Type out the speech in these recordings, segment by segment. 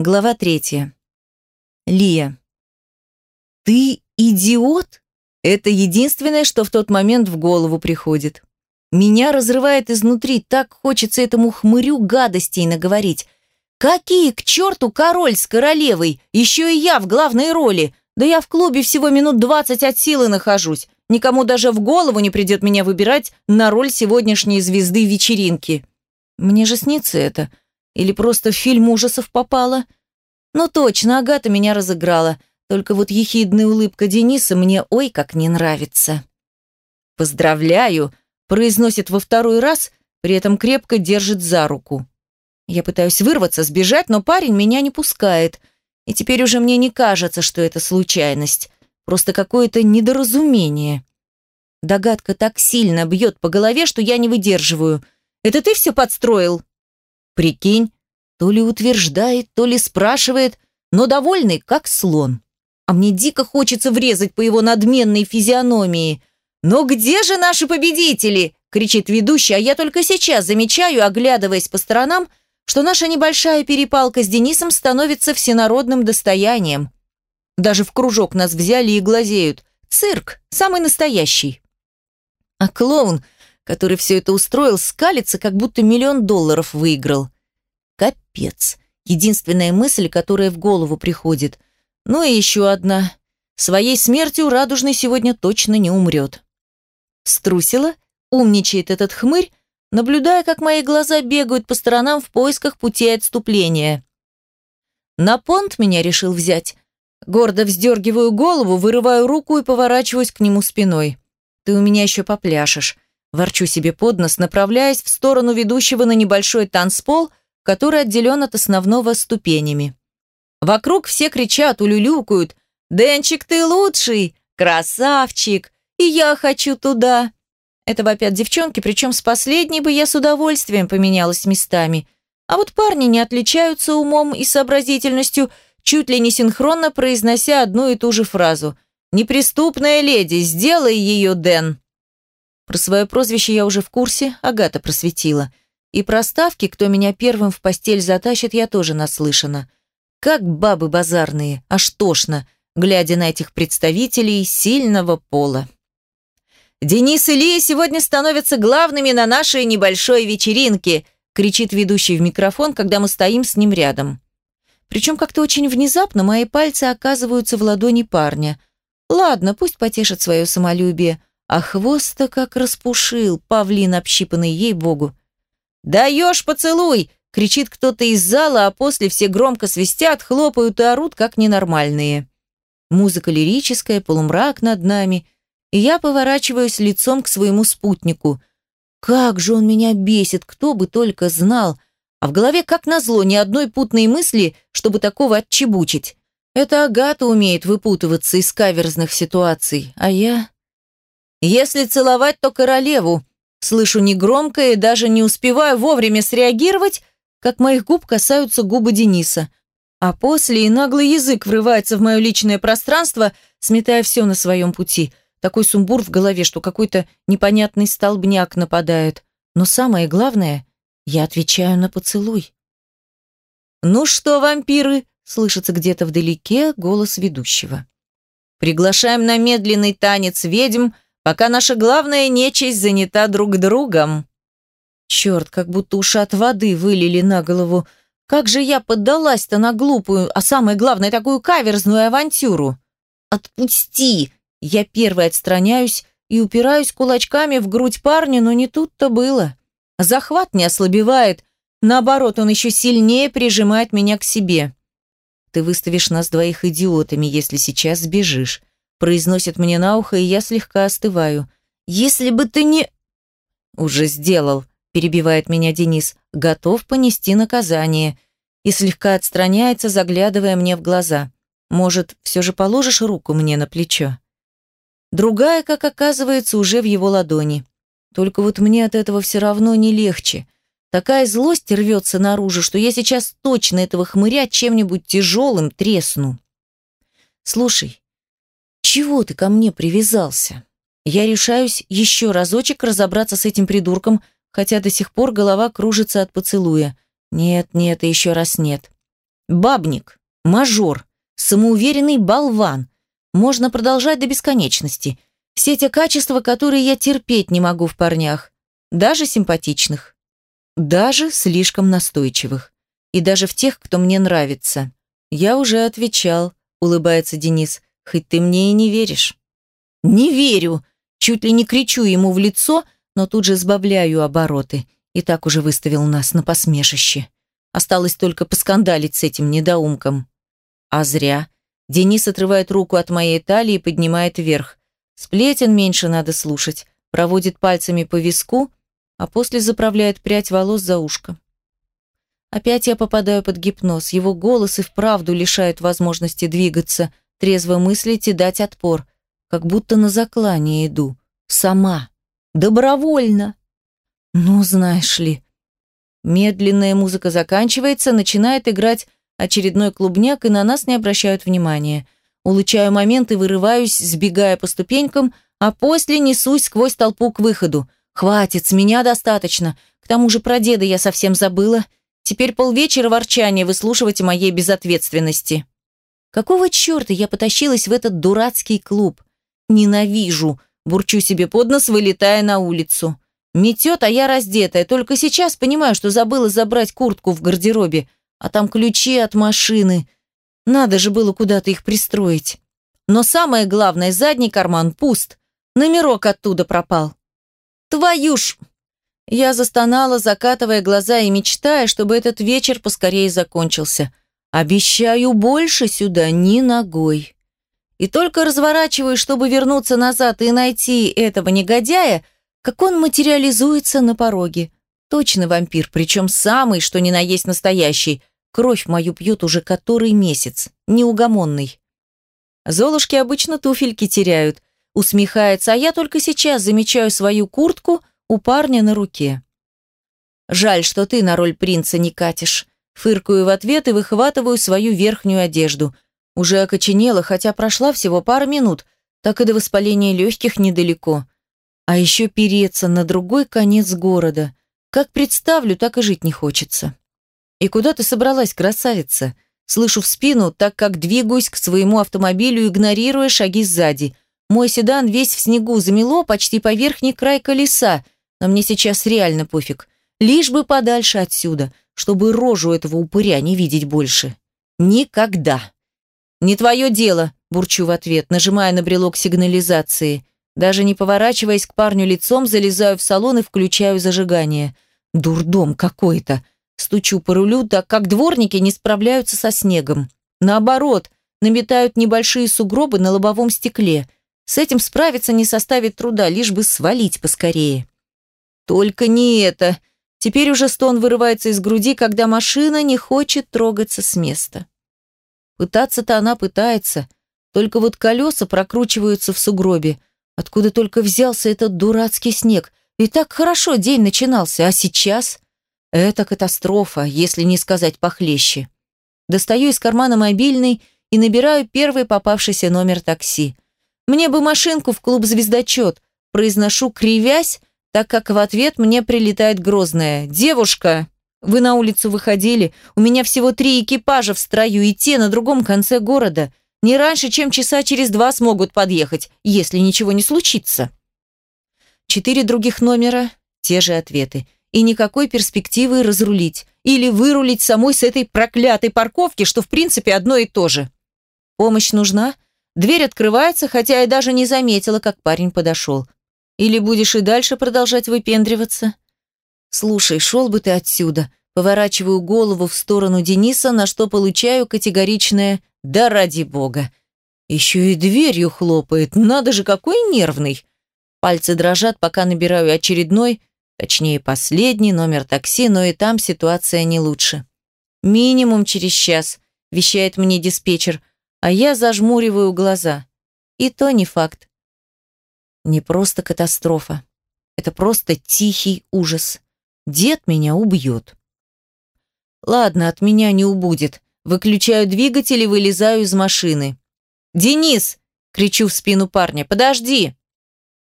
Глава третья. Лия. «Ты идиот?» Это единственное, что в тот момент в голову приходит. Меня разрывает изнутри, так хочется этому хмырю гадостей наговорить. Какие к черту король с королевой? Еще и я в главной роли. Да я в клубе всего минут двадцать от силы нахожусь. Никому даже в голову не придет меня выбирать на роль сегодняшней звезды вечеринки. Мне же снится это. Или просто в фильм ужасов попала? Ну точно, Агата меня разыграла. Только вот ехидная улыбка Дениса мне ой как не нравится. «Поздравляю!» – произносит во второй раз, при этом крепко держит за руку. Я пытаюсь вырваться, сбежать, но парень меня не пускает. И теперь уже мне не кажется, что это случайность. Просто какое-то недоразумение. Догадка так сильно бьет по голове, что я не выдерживаю. «Это ты все подстроил?» Прикинь, то ли утверждает, то ли спрашивает, но довольный, как слон. А мне дико хочется врезать по его надменной физиономии. «Но где же наши победители?» – кричит ведущий, а я только сейчас замечаю, оглядываясь по сторонам, что наша небольшая перепалка с Денисом становится всенародным достоянием. Даже в кружок нас взяли и глазеют. Цирк, самый настоящий. А клоун, который все это устроил, скалится, как будто миллион долларов выиграл. Капец. Единственная мысль, которая в голову приходит. Ну и еще одна. Своей смертью Радужный сегодня точно не умрет. Струсила, умничает этот хмырь, наблюдая, как мои глаза бегают по сторонам в поисках путей отступления. На понт меня решил взять. Гордо вздергиваю голову, вырываю руку и поворачиваюсь к нему спиной. Ты у меня еще попляшешь. Ворчу себе под нос, направляясь в сторону ведущего на небольшой танцпол – который отделен от основного ступенями. Вокруг все кричат, улюлюкают «Денчик, ты лучший! Красавчик! И я хочу туда!» Это вопят девчонки, причем с последней бы я с удовольствием поменялась местами. А вот парни не отличаются умом и сообразительностью, чуть ли не синхронно произнося одну и ту же фразу. «Неприступная леди, сделай ее, Дэн!» Про свое прозвище я уже в курсе, Агата просветила – и про ставки, кто меня первым в постель затащит, я тоже наслышана. Как бабы базарные, аж тошно, глядя на этих представителей сильного пола. «Денис и Лия сегодня становятся главными на нашей небольшой вечеринке», кричит ведущий в микрофон, когда мы стоим с ним рядом. Причем как-то очень внезапно мои пальцы оказываются в ладони парня. Ладно, пусть потешит свое самолюбие, а хвост-то как распушил, павлин общипанный, ей-богу. «Даешь поцелуй!» – кричит кто-то из зала, а после все громко свистят, хлопают и орут, как ненормальные. Музыка лирическая, полумрак над нами, и я поворачиваюсь лицом к своему спутнику. Как же он меня бесит, кто бы только знал. А в голове, как назло, ни одной путной мысли, чтобы такого отчебучить. Это Агата умеет выпутываться из каверзных ситуаций, а я... Если целовать, то королеву, Слышу негромко и даже не успеваю вовремя среагировать, как моих губ касаются губы Дениса. А после и наглый язык врывается в мое личное пространство, сметая все на своем пути. Такой сумбур в голове, что какой-то непонятный столбняк нападает. Но самое главное, я отвечаю на поцелуй. «Ну что, вампиры?» — слышится где-то вдалеке голос ведущего. «Приглашаем на медленный танец ведьм пока наша главная нечисть занята друг другом. Черт, как будто ушат воды вылили на голову. Как же я поддалась-то на глупую, а самое главное, такую каверзную авантюру? Отпусти! Я первой отстраняюсь и упираюсь кулачками в грудь парня, но не тут-то было. Захват не ослабевает, наоборот, он еще сильнее прижимает меня к себе. Ты выставишь нас двоих идиотами, если сейчас сбежишь произносит мне на ухо, и я слегка остываю. «Если бы ты не...» «Уже сделал», – перебивает меня Денис, – «готов понести наказание». И слегка отстраняется, заглядывая мне в глаза. «Может, все же положишь руку мне на плечо?» Другая, как оказывается, уже в его ладони. Только вот мне от этого все равно не легче. Такая злость рвется наружу, что я сейчас точно этого хмыря чем-нибудь тяжелым тресну. «Слушай, чего ты ко мне привязался? Я решаюсь еще разочек разобраться с этим придурком, хотя до сих пор голова кружится от поцелуя. Нет, нет и еще раз нет. Бабник, мажор, самоуверенный болван. Можно продолжать до бесконечности. Все те качества, которые я терпеть не могу в парнях. Даже симпатичных. Даже слишком настойчивых. И даже в тех, кто мне нравится. Я уже отвечал, улыбается Денис, хоть ты мне и не веришь. Не верю! Чуть ли не кричу ему в лицо, но тут же сбавляю обороты. И так уже выставил нас на посмешище. Осталось только поскандалить с этим недоумком. А зря. Денис отрывает руку от моей талии и поднимает вверх. Сплетен меньше надо слушать. Проводит пальцами по виску, а после заправляет прядь волос за ушко. Опять я попадаю под гипноз. Его голос и вправду лишает возможности двигаться, трезво мыслить и дать отпор. Как будто на заклание иду. Сама. Добровольно. Ну, знаешь ли. Медленная музыка заканчивается, начинает играть очередной клубняк, и на нас не обращают внимания. Улучаю момент и вырываюсь, сбегая по ступенькам, а после несусь сквозь толпу к выходу. Хватит, с меня достаточно. К тому же про деда я совсем забыла. Теперь полвечера ворчания выслушивать о моей безответственности. Какого черта я потащилась в этот дурацкий клуб? Ненавижу, бурчу себе под нос, вылетая на улицу. Метет, а я раздетая. Только сейчас понимаю, что забыла забрать куртку в гардеробе. А там ключи от машины. Надо же было куда-то их пристроить. Но самое главное, задний карман пуст. Номерок оттуда пропал. Твою ж... Я застонала, закатывая глаза и мечтая, чтобы этот вечер поскорее закончился. Обещаю больше сюда ни ногой. И только разворачиваюсь, чтобы вернуться назад и найти этого негодяя, как он материализуется на пороге. Точно вампир, причем самый, что ни на есть настоящий. Кровь мою пьет уже который месяц. Неугомонный. Золушки обычно туфельки теряют. Усмехается, а я только сейчас замечаю свою куртку – у парня на руке. «Жаль, что ты на роль принца не катишь». Фыркаю в ответ и выхватываю свою верхнюю одежду. Уже окоченела, хотя прошла всего пара минут, так и до воспаления легких недалеко. А еще переться на другой конец города. Как представлю, так и жить не хочется. «И куда ты собралась, красавица?» Слышу в спину, так как двигаюсь к своему автомобилю, игнорируя шаги сзади. Мой седан весь в снегу замело почти по верхний край колеса, но мне сейчас реально пофиг. Лишь бы подальше отсюда, чтобы рожу этого упыря не видеть больше. Никогда. «Не твое дело», – бурчу в ответ, нажимая на брелок сигнализации. Даже не поворачиваясь к парню лицом, залезаю в салон и включаю зажигание. Дурдом какой-то. Стучу по рулю, так как дворники не справляются со снегом. Наоборот, наметают небольшие сугробы на лобовом стекле. С этим справиться не составит труда, лишь бы свалить поскорее. Только не это. Теперь уже стон вырывается из груди, когда машина не хочет трогаться с места. Пытаться-то она пытается, только вот колеса прокручиваются в сугробе. Откуда только взялся этот дурацкий снег? И так хорошо день начинался, а сейчас... Это катастрофа, если не сказать похлеще. Достаю из кармана мобильный и набираю первый попавшийся номер такси. Мне бы машинку в клуб «Звездочет», произношу, кривясь, так как в ответ мне прилетает грозная «Девушка, вы на улицу выходили? У меня всего три экипажа в строю, и те на другом конце города. Не раньше, чем часа через два смогут подъехать, если ничего не случится». Четыре других номера, те же ответы. И никакой перспективы разрулить. Или вырулить самой с этой проклятой парковки, что в принципе одно и то же. Помощь нужна? Дверь открывается, хотя я даже не заметила, как парень подошел. Или будешь и дальше продолжать выпендриваться? Слушай, шел бы ты отсюда. Поворачиваю голову в сторону Дениса, на что получаю категоричное «да ради бога». Еще и дверью хлопает, надо же, какой нервный. Пальцы дрожат, пока набираю очередной, точнее последний номер такси, но и там ситуация не лучше. Минимум через час, вещает мне диспетчер, а я зажмуриваю глаза. И то не факт. Не просто катастрофа. Это просто тихий ужас. Дед меня убьет. Ладно, от меня не убудет. Выключаю двигатель и вылезаю из машины. «Денис!» – кричу в спину парня. «Подожди!»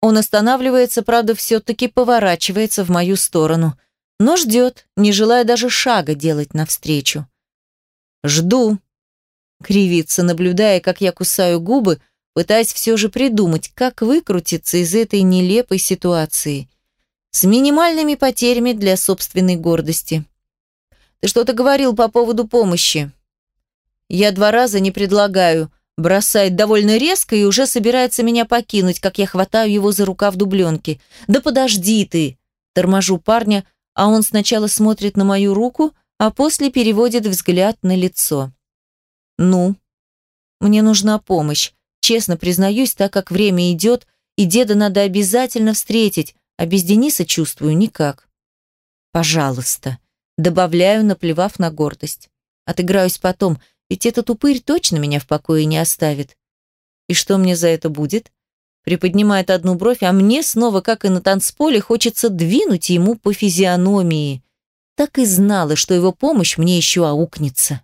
Он останавливается, правда, все-таки поворачивается в мою сторону. Но ждет, не желая даже шага делать навстречу. Жду. Кривится, наблюдая, как я кусаю губы, пытаясь все же придумать, как выкрутиться из этой нелепой ситуации. С минимальными потерями для собственной гордости. Ты что-то говорил по поводу помощи. Я два раза не предлагаю. Бросает довольно резко и уже собирается меня покинуть, как я хватаю его за рукав дубленки. Да подожди ты! Торможу парня, а он сначала смотрит на мою руку, а после переводит взгляд на лицо. Ну? Мне нужна помощь. Честно признаюсь, так как время идет, и деда надо обязательно встретить, а без Дениса чувствую никак. Пожалуйста. Добавляю, наплевав на гордость. Отыграюсь потом, ведь этот упырь точно меня в покое не оставит. И что мне за это будет? Приподнимает одну бровь, а мне снова, как и на танцполе, хочется двинуть ему по физиономии. Так и знала, что его помощь мне еще аукнется.